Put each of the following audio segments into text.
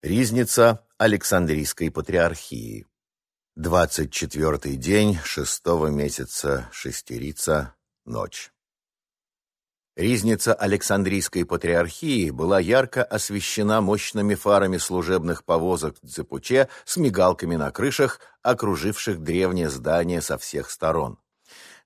Ризница Александрийской патриархии. 24-й день шестого месяца Шестерица, ночь. Ризница Александрийской патриархии была ярко освещена мощными фарами служебных повозок Дзепуче с мигалками на крышах, окруживших древнее здание со всех сторон.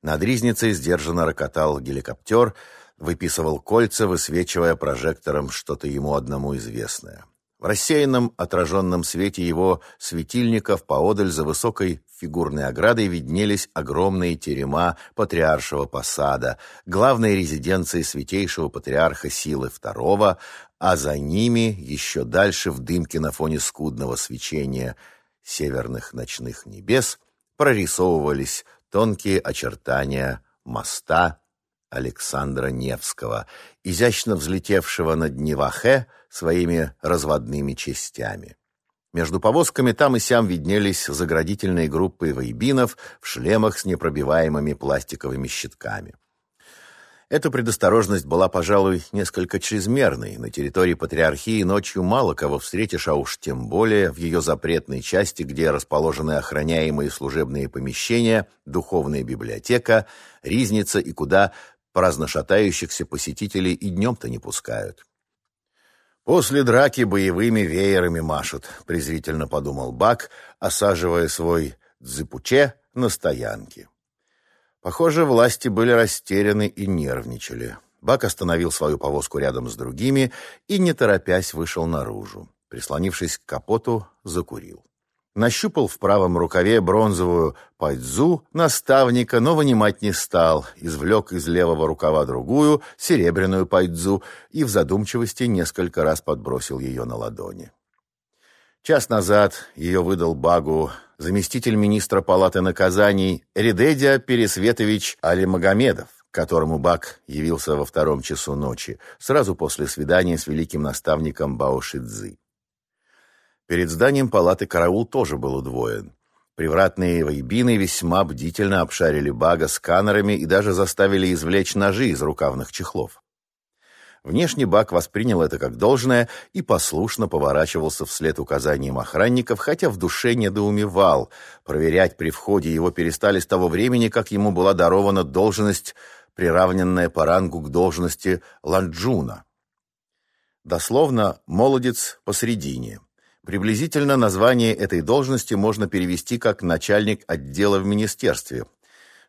Над Ризницей сдержанно рокотал геликоптер, выписывал кольца, высвечивая прожектором что-то ему одному известное. В рассеянном отраженном свете его светильников поодаль за высокой фигурной оградой виднелись огромные терема патриаршего посада, главной резиденции святейшего патриарха Силы II, а за ними, еще дальше в дымке на фоне скудного свечения северных ночных небес, прорисовывались тонкие очертания моста Александра Невского, изящно взлетевшего над Невахе своими разводными частями. Между повозками там и сям виднелись заградительные группы вейбинов в шлемах с непробиваемыми пластиковыми щитками. Эта предосторожность была, пожалуй, несколько чрезмерной. На территории Патриархии ночью мало кого встретишь, а уж тем более в ее запретной части, где расположены охраняемые служебные помещения, духовная библиотека, ризница и куда праздношатающихся посетителей и днем-то не пускают. «После драки боевыми веерами машут», — презрительно подумал Бак, осаживая свой дзыпуче на стоянке. Похоже, власти были растеряны и нервничали. Бак остановил свою повозку рядом с другими и, не торопясь, вышел наружу. Прислонившись к капоту, закурил. Нащупал в правом рукаве бронзовую пайдзу наставника, но вынимать не стал. Извлек из левого рукава другую, серебряную пайдзу, и в задумчивости несколько раз подбросил ее на ладони. Час назад ее выдал Багу заместитель министра палаты наказаний Редедя Пересветович Алимагомедов, которому Баг явился во втором часу ночи, сразу после свидания с великим наставником Баошидзы. Перед зданием палаты караул тоже был удвоен. Привратные войбины весьма бдительно обшарили бага сканерами и даже заставили извлечь ножи из рукавных чехлов. Внешне Бак воспринял это как должное и послушно поворачивался вслед указаниям охранников, хотя в душе недоумевал. Проверять при входе его перестали с того времени, как ему была дарована должность, приравненная по рангу к должности ланджуна. Дословно «молодец посредине». Приблизительно название этой должности можно перевести как начальник отдела в министерстве.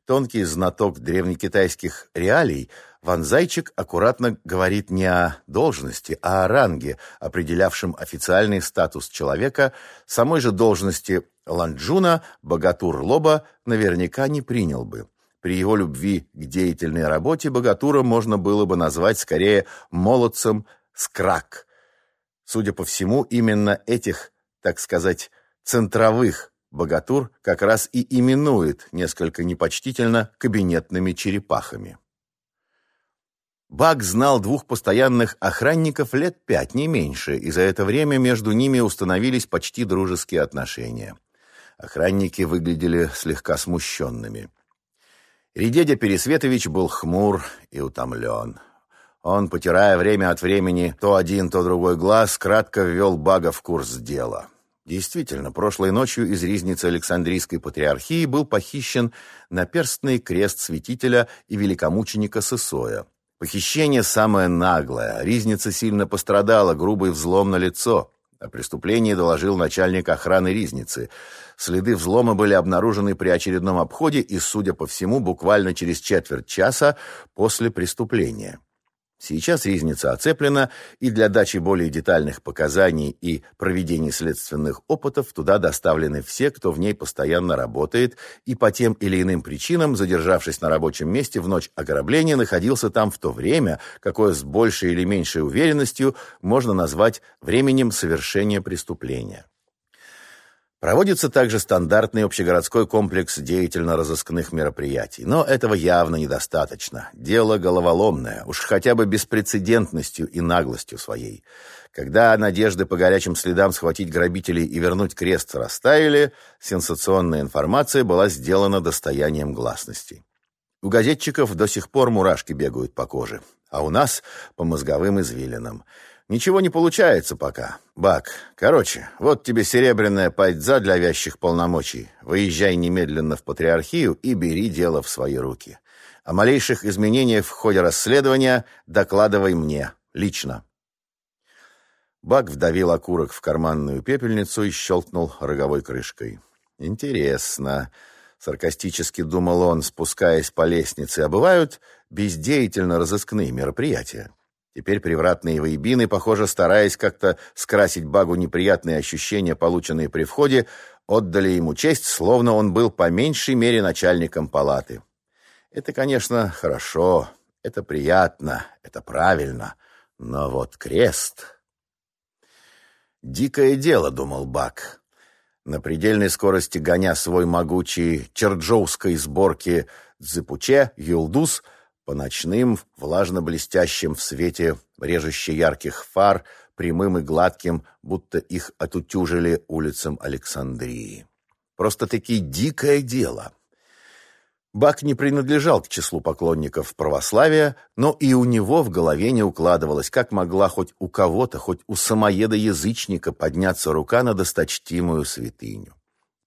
Тонкий знаток древнекитайских реалий, Ван Зайчик аккуратно говорит не о должности, а о ранге, определявшем официальный статус человека. Самой же должности Ланджуна Богатур Лоба наверняка не принял бы. При его любви к деятельной работе Богатура можно было бы назвать скорее молодцем скрак – Судя по всему, именно этих, так сказать, центровых богатур как раз и именует несколько непочтительно кабинетными черепахами. Бак знал двух постоянных охранников лет пять, не меньше, и за это время между ними установились почти дружеские отношения. Охранники выглядели слегка смущенными. Редедя Пересветович был хмур и утомлен. Он, потирая время от времени то один, то другой глаз, кратко ввел Бага в курс дела. Действительно, прошлой ночью из ризницы Александрийской патриархии был похищен наперстный крест святителя и великомученика Сысоя. Похищение самое наглое. Ризница сильно пострадала, грубый взлом на лицо. О преступлении доложил начальник охраны Ризницы. Следы взлома были обнаружены при очередном обходе и, судя по всему, буквально через четверть часа после преступления. Сейчас ризница оцеплена, и для дачи более детальных показаний и проведения следственных опытов туда доставлены все, кто в ней постоянно работает, и по тем или иным причинам, задержавшись на рабочем месте в ночь ограбления, находился там в то время, какое с большей или меньшей уверенностью можно назвать временем совершения преступления. Проводится также стандартный общегородской комплекс деятельно-розыскных мероприятий. Но этого явно недостаточно. Дело головоломное, уж хотя бы беспрецедентностью и наглостью своей. Когда надежды по горячим следам схватить грабителей и вернуть крест растаяли, сенсационная информация была сделана достоянием гласности. У газетчиков до сих пор мурашки бегают по коже, а у нас по мозговым извилинам. Ничего не получается пока. Бак, короче, вот тебе серебряная пайдза для вязчих полномочий. Выезжай немедленно в патриархию и бери дело в свои руки. О малейших изменениях в ходе расследования докладывай мне, лично. Бак вдавил окурок в карманную пепельницу и щелкнул роговой крышкой. «Интересно», — саркастически думал он, спускаясь по лестнице, «а бывают бездеятельно-розыскные мероприятия?» Теперь привратные воебины, похоже, стараясь как-то скрасить Багу неприятные ощущения, полученные при входе, отдали ему честь, словно он был по меньшей мере начальником палаты. Это, конечно, хорошо, это приятно, это правильно, но вот крест... «Дикое дело», — думал Бак. На предельной скорости гоня свой могучий черджоуской сборки «Дзепуче» «Юлдус» по ночным, влажно-блестящим в свете режуще ярких фар, прямым и гладким, будто их отутюжили улицам Александрии. Просто-таки дикое дело. Бак не принадлежал к числу поклонников православия, но и у него в голове не укладывалось, как могла хоть у кого-то, хоть у самоеда-язычника подняться рука на досточтимую святыню.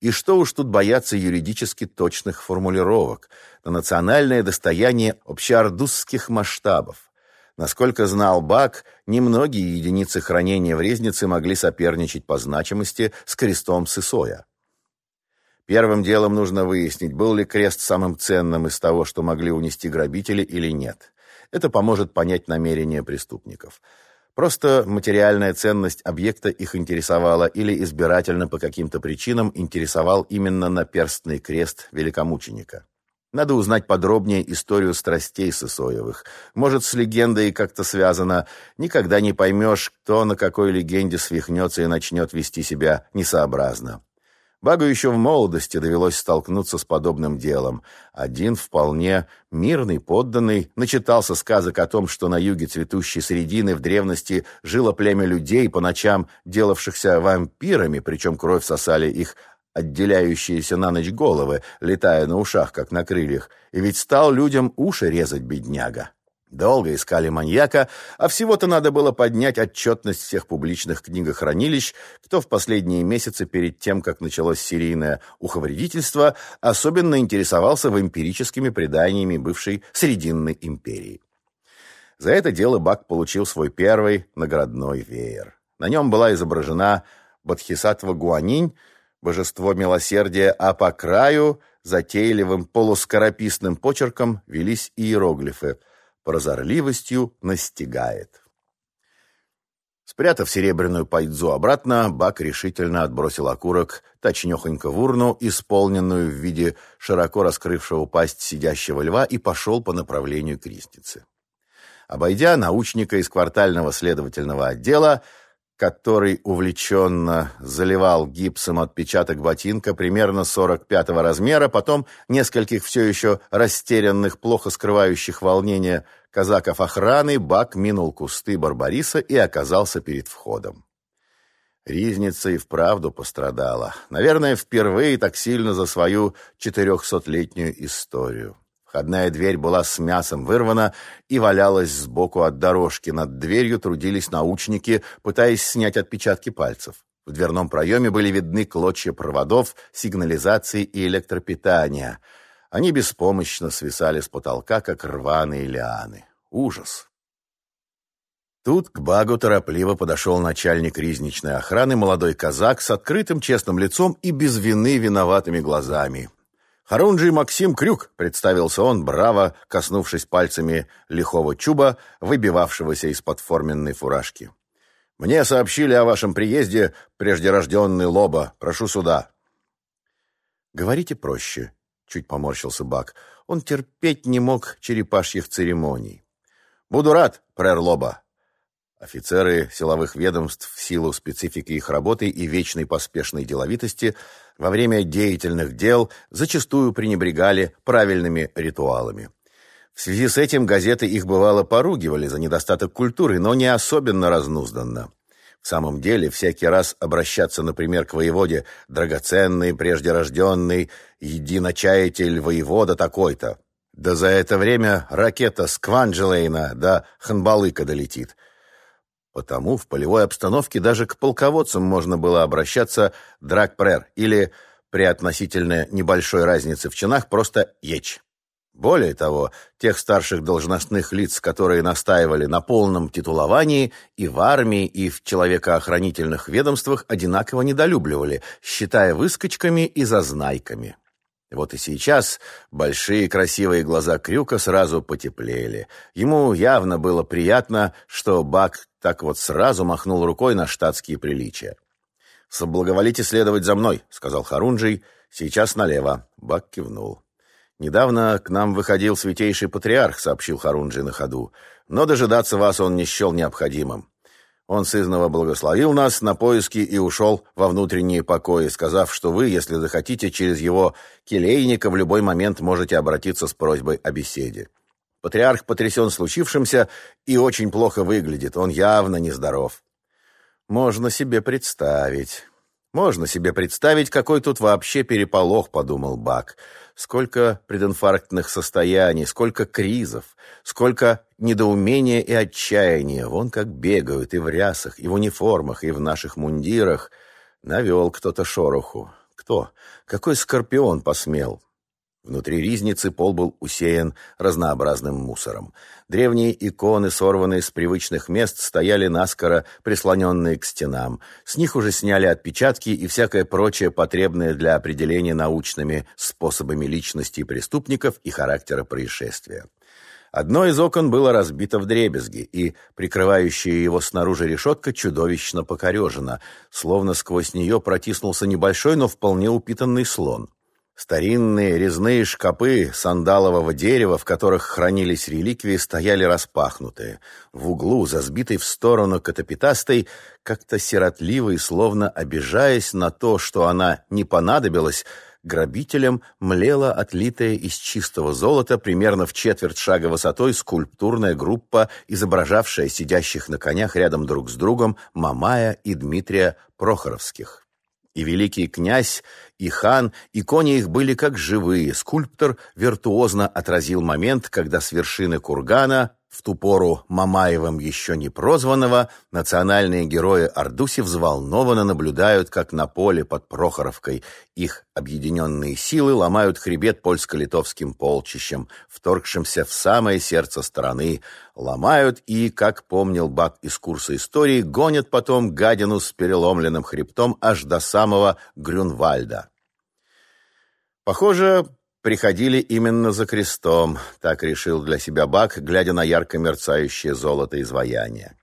И что уж тут бояться юридически точных формулировок, на национальное достояние общеордузских масштабов. Насколько знал Бак, немногие единицы хранения в резнице могли соперничать по значимости с крестом Сысоя. Первым делом нужно выяснить, был ли крест самым ценным из того, что могли унести грабители или нет. Это поможет понять намерения преступников. Просто материальная ценность объекта их интересовала или избирательно по каким-то причинам интересовал именно наперстный крест великомученика. Надо узнать подробнее историю страстей Сысоевых. Может, с легендой как-то связано. Никогда не поймешь, кто на какой легенде свихнется и начнет вести себя несообразно. Багу еще в молодости довелось столкнуться с подобным делом. Один вполне мирный подданный начитался сказок о том, что на юге цветущей средины в древности жило племя людей, по ночам делавшихся вампирами, причем кровь сосали их отделяющиеся на ночь головы, летая на ушах, как на крыльях, и ведь стал людям уши резать бедняга. Долго искали маньяка, а всего-то надо было поднять отчетность всех публичных книгохранилищ, кто в последние месяцы перед тем, как началось серийное уховредительство, особенно интересовался вампирическими преданиями бывшей Срединной империи. За это дело Бак получил свой первый наградной веер. На нем была изображена Бодхисаттва Гуанинь, божество милосердия, а по краю затейливым полускорописным почерком велись иероглифы – прозорливостью настигает. Спрятав серебряную пайдзу обратно, Бак решительно отбросил окурок, точнёхонько в урну, исполненную в виде широко раскрывшего пасть сидящего льва, и пошел по направлению к ризнице. Обойдя научника из квартального следовательного отдела, который увлеченно заливал гипсом отпечаток ботинка примерно 45-го размера, потом нескольких все еще растерянных, плохо скрывающих волнение казаков охраны, Бак минул кусты Барбариса и оказался перед входом. Ризница и вправду пострадала. Наверное, впервые так сильно за свою четырехсотлетнюю историю. Входная дверь была с мясом вырвана и валялась сбоку от дорожки. Над дверью трудились научники, пытаясь снять отпечатки пальцев. В дверном проеме были видны клочья проводов, сигнализации и электропитания. Они беспомощно свисали с потолка, как рваные лианы. Ужас! Тут к Багу торопливо подошел начальник ризничной охраны, молодой казак с открытым честным лицом и без вины виноватыми глазами. «Харунжий Максим Крюк», — представился он, браво коснувшись пальцами лихого чуба, выбивавшегося из-под форменной фуражки. «Мне сообщили о вашем приезде, преждерожденный Лоба. Прошу сюда». «Говорите проще», — чуть поморщился Бак. Он терпеть не мог черепашьих церемоний. «Буду рад, прэр Лоба», Офицеры силовых ведомств в силу специфики их работы и вечной поспешной деловитости во время деятельных дел зачастую пренебрегали правильными ритуалами. В связи с этим газеты их бывало поругивали за недостаток культуры, но не особенно разнузданно. В самом деле, всякий раз обращаться, например, к воеводе «драгоценный, преждерожденный, единочаятель воевода такой-то», да за это время ракета с Кванджелейна до Ханбалыка долетит – Потому в полевой обстановке даже к полководцам можно было обращаться драк-прер или, при относительно небольшой разнице в чинах, просто ечь. Более того, тех старших должностных лиц, которые настаивали на полном титуловании, и в армии, и в человекоохранительных ведомствах одинаково недолюбливали, считая выскочками и зазнайками. Вот и сейчас большие красивые глаза Крюка сразу потеплели. Ему явно было приятно, что Бак так вот сразу махнул рукой на штатские приличия. «Соблаговолите следовать за мной», — сказал Харунжий. «Сейчас налево». Бак кивнул. «Недавно к нам выходил святейший патриарх», — сообщил Харунжий на ходу. «Но дожидаться вас он не счел необходимым. Он сызново благословил нас на поиски и ушел во внутренние покои, сказав, что вы, если захотите, через его келейника в любой момент можете обратиться с просьбой о беседе. Патриарх потрясен случившимся и очень плохо выглядит, он явно нездоров. Можно себе представить. Можно себе представить, какой тут вообще переполох, подумал Бак. Сколько прединфарктных состояний, сколько кризов, сколько недоумения и отчаяния. Вон как бегают и в рясах, и в униформах, и в наших мундирах. Навел кто-то шороху. Кто? Какой скорпион посмел? Внутри ризницы пол был усеян разнообразным мусором. Древние иконы, сорванные с привычных мест, стояли наскоро, прислоненные к стенам. С них уже сняли отпечатки и всякое прочее, потребное для определения научными способами личности преступников и характера происшествия. Одно из окон было разбито вдребезги, и прикрывающая его снаружи решетка чудовищно покорежена, словно сквозь нее протиснулся небольшой, но вполне упитанный слон. Старинные резные шкапы сандалового дерева, в которых хранились реликвии, стояли распахнутые. В углу, за сбитой в сторону катапитастой, как-то сиротливо и словно обижаясь на то, что она не понадобилась, грабителям млела отлитая из чистого золота примерно в четверть шага высотой скульптурная группа, изображавшая сидящих на конях рядом друг с другом Мамая и Дмитрия Прохоровских. И великий князь, и хан, и кони их были как живые. Скульптор виртуозно отразил момент, когда с вершины кургана в ту пору Мамаевым еще не прозванного, национальные герои Ордуси взволнованно наблюдают, как на поле под Прохоровкой их объединенные силы ломают хребет польско-литовским полчищем, вторгшимся в самое сердце страны, ломают и, как помнил Бак из курса истории, гонят потом гадину с переломленным хребтом аж до самого Грюнвальда. Похоже, приходили именно за крестом, так решил для себя Бак, глядя на ярко мерцающее золото изваяния.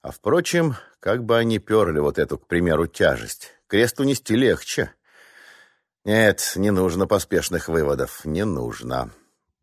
А впрочем, как бы они перли вот эту, к примеру, тяжесть, крест унести легче. Нет, не нужно поспешных выводов, не нужно.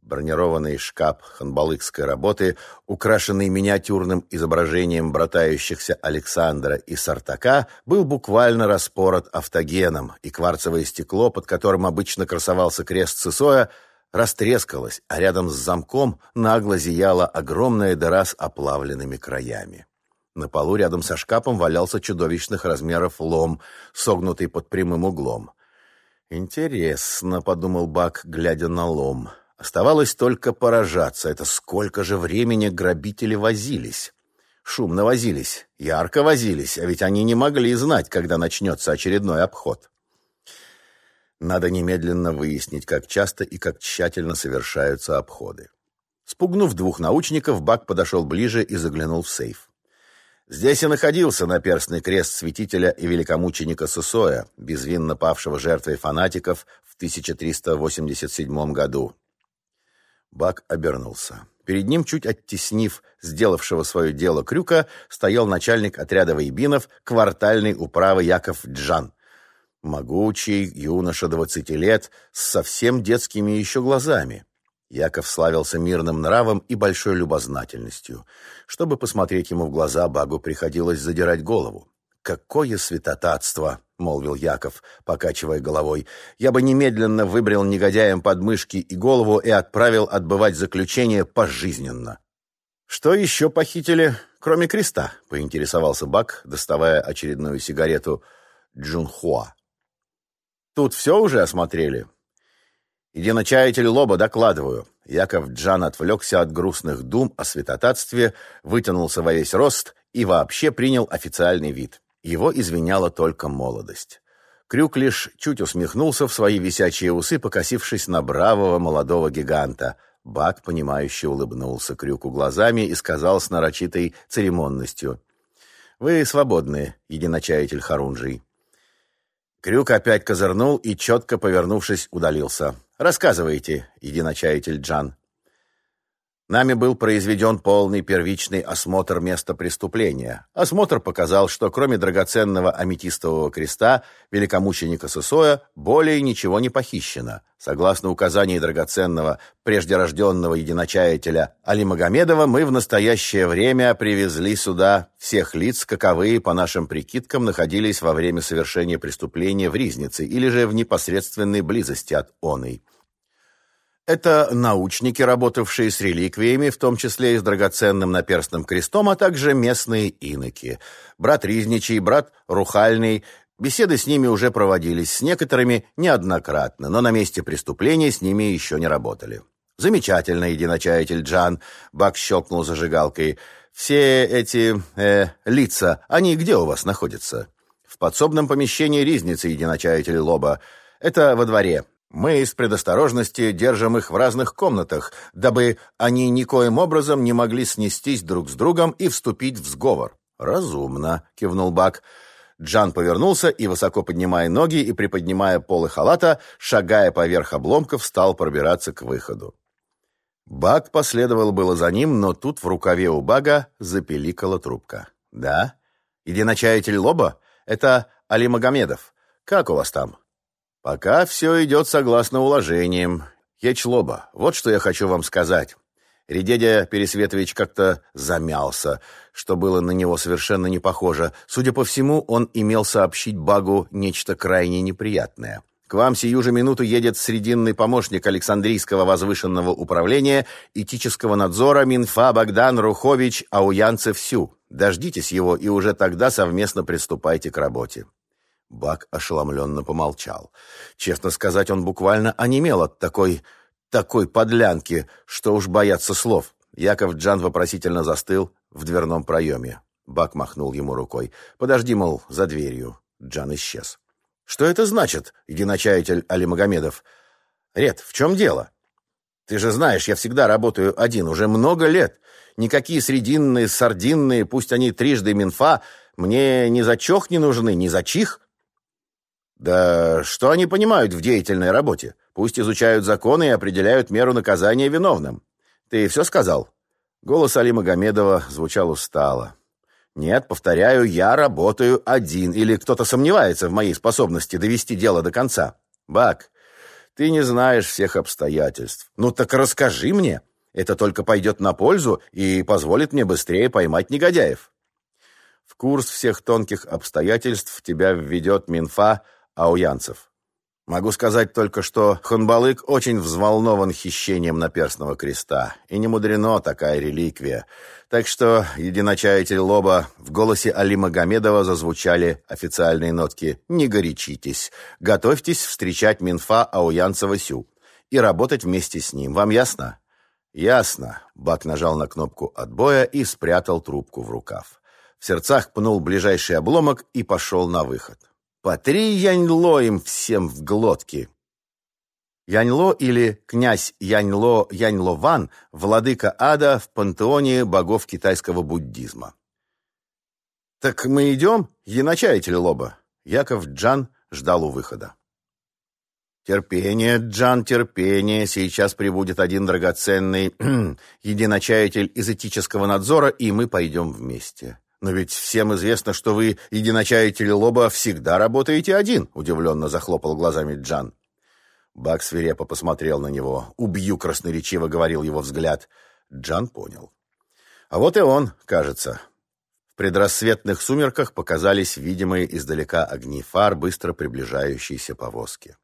Бронированный шкаф ханбалыкской работы, украшенный миниатюрным изображением братающихся Александра и Сартака, был буквально распорот автогеном, и кварцевое стекло, под которым обычно красовался крест Цесоя, растрескалось, а рядом с замком нагло зияла огромная дыра с оплавленными краями. На полу рядом со шкафом валялся чудовищных размеров лом, согнутый под прямым углом. «Интересно», — подумал Бак, глядя на лом, — Оставалось только поражаться. Это сколько же времени грабители возились. Шумно возились, ярко возились, а ведь они не могли знать, когда начнется очередной обход. Надо немедленно выяснить, как часто и как тщательно совершаются обходы. Спугнув двух научников, Бак подошел ближе и заглянул в сейф. Здесь и находился наперстный крест святителя и великомученика Сусоя, безвинно павшего жертвой фанатиков в 1387 году, Бак обернулся. Перед ним, чуть оттеснив сделавшего свое дело крюка, стоял начальник отряда воебинов квартальной управы Яков Джан. Могучий юноша двадцати лет с совсем детскими еще глазами. Яков славился мирным нравом и большой любознательностью. Чтобы посмотреть ему в глаза, Багу приходилось задирать голову. «Какое святотатство!» — молвил Яков, покачивая головой. «Я бы немедленно выбрил негодяям подмышки и голову и отправил отбывать заключение пожизненно». «Что еще похитили, кроме креста?» — поинтересовался Бак, доставая очередную сигарету Джунхуа. «Тут все уже осмотрели?» «Единочаятель Лоба, докладываю». Яков Джан отвлекся от грустных дум о святотатстве, вытянулся во весь рост и вообще принял официальный вид. Его извиняла только молодость. Крюк лишь чуть усмехнулся в свои висячие усы, покосившись на бравого молодого гиганта. Бак, понимающе улыбнулся Крюку глазами и сказал с нарочитой церемонностью. «Вы свободны, единочаятель Харунжий». Крюк опять козырнул и, четко повернувшись, удалился. «Рассказывайте, единочаятель Джан». Нами был произведен полный первичный осмотр места преступления. Осмотр показал, что кроме драгоценного аметистового креста великомученика Сысоя более ничего не похищено. Согласно указанию драгоценного преждерожденного единочаятеля Али Магомедова, мы в настоящее время привезли сюда всех лиц, каковые, по нашим прикидкам, находились во время совершения преступления в Ризнице или же в непосредственной близости от оной. Это научники, работавшие с реликвиями, в том числе и с драгоценным наперстным крестом, а также местные иноки. Брат Ризничий, брат Рухальный. Беседы с ними уже проводились, с некоторыми неоднократно, но на месте преступления с ними еще не работали. «Замечательно, единочаятель Джан», — Бак щелкнул зажигалкой. «Все эти э, лица, они где у вас находятся?» «В подсобном помещении Ризницы, единочаятель Лоба. Это во дворе. Мы из предосторожности держим их в разных комнатах, дабы они никоим образом не могли снестись друг с другом и вступить в сговор. Разумно, кивнул Бак. Джан повернулся и, высоко поднимая ноги и приподнимая полы халата, шагая поверх обломков, стал пробираться к выходу. Бак последовал было за ним, но тут в рукаве у Бага запеликала трубка. «Да? Единочаятель Лоба? Это Али Магомедов. Как у вас там?» Пока все идет согласно уложениям. Ечлоба, вот что я хочу вам сказать. Редедя Пересветович как-то замялся, что было на него совершенно не похоже. Судя по всему, он имел сообщить Багу нечто крайне неприятное. К вам сию же минуту едет срединный помощник Александрийского возвышенного управления этического надзора Минфа Богдан Рухович Ауянцев Сю. Дождитесь его и уже тогда совместно приступайте к работе. Бак ошеломленно помолчал. Честно сказать, он буквально онемел от такой... такой подлянки, что уж бояться слов. Яков Джан вопросительно застыл в дверном проеме. Бак махнул ему рукой. «Подожди, мол, за дверью». Джан исчез. «Что это значит, единочаятель Али Магомедов?» «Ред, в чем дело?» «Ты же знаешь, я всегда работаю один, уже много лет. Никакие срединные, сардинные, пусть они трижды Минфа, мне ни за чох не нужны, ни за чих. Да что они понимают в деятельной работе? Пусть изучают законы и определяют меру наказания виновным. Ты все сказал? Голос Али Магомедова звучал устало. Нет, повторяю, я работаю один, или кто-то сомневается в моей способности довести дело до конца. Бак, ты не знаешь всех обстоятельств. Ну так расскажи мне. Это только пойдет на пользу и позволит мне быстрее поймать негодяев. В курс всех тонких обстоятельств тебя введет Минфа ауянцев. Могу сказать только, что Ханбалык очень взволнован хищением наперстного креста, и не мудрено такая реликвия. Так что, единочаятель Лоба, в голосе Али Магомедова зазвучали официальные нотки «Не горячитесь, готовьтесь встречать Минфа Ауянцева Сю и работать вместе с ним. Вам ясно?» «Ясно», — Бак нажал на кнопку отбоя и спрятал трубку в рукав. В сердцах пнул ближайший обломок и пошел на выход. По три яньло им всем в глотки. Яньло или князь Яньло Яньло Ван, владыка ада в пантеоне богов китайского буддизма. «Так мы идем, еначаятель Лоба?» Яков Джан ждал у выхода. «Терпение, Джан, терпение. Сейчас прибудет один драгоценный единочаятель из этического надзора, и мы пойдем вместе. «Но ведь всем известно, что вы, единочаятель Лоба, всегда работаете один», — удивленно захлопал глазами Джан. Бак свирепо посмотрел на него. «Убью!» — красноречиво говорил его взгляд. Джан понял. А вот и он, кажется. В предрассветных сумерках показались видимые издалека огни фар быстро приближающейся повозки.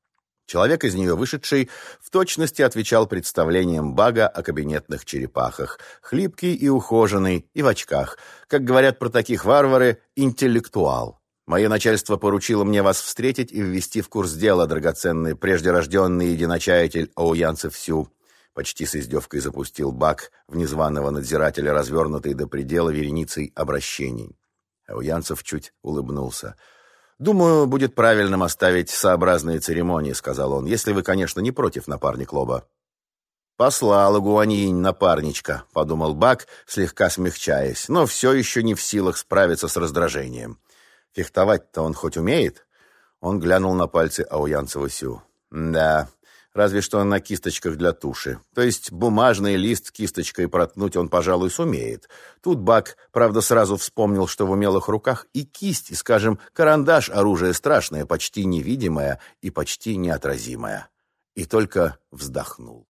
Человек из нее вышедший в точности отвечал представлениям Бага о кабинетных черепахах, хлипкий и ухоженный, и в очках. Как говорят про таких варвары, интеллектуал. Мое начальство поручило мне вас встретить и ввести в курс дела, драгоценный преждерожденный единочаятель Оуянцев Сю. Почти с издевкой запустил Бак в незваного надзирателя, развернутый до предела вереницей обращений. Ауянцев чуть улыбнулся. «Думаю, будет правильным оставить сообразные церемонии», — сказал он, «если вы, конечно, не против, напарник Лоба». «Послала Гуаньинь напарничка», — подумал Бак, слегка смягчаясь, но все еще не в силах справиться с раздражением. «Фехтовать-то он хоть умеет?» Он глянул на пальцы Ауянцева Сю. «Да, разве что на кисточках для туши. То есть бумажный лист кисточкой проткнуть он, пожалуй, сумеет. Тут Бак, правда, сразу вспомнил, что в умелых руках и кисть, и, скажем, карандаш — оружие страшное, почти невидимое и почти неотразимое. И только вздохнул.